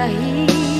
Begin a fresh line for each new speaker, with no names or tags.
ahí.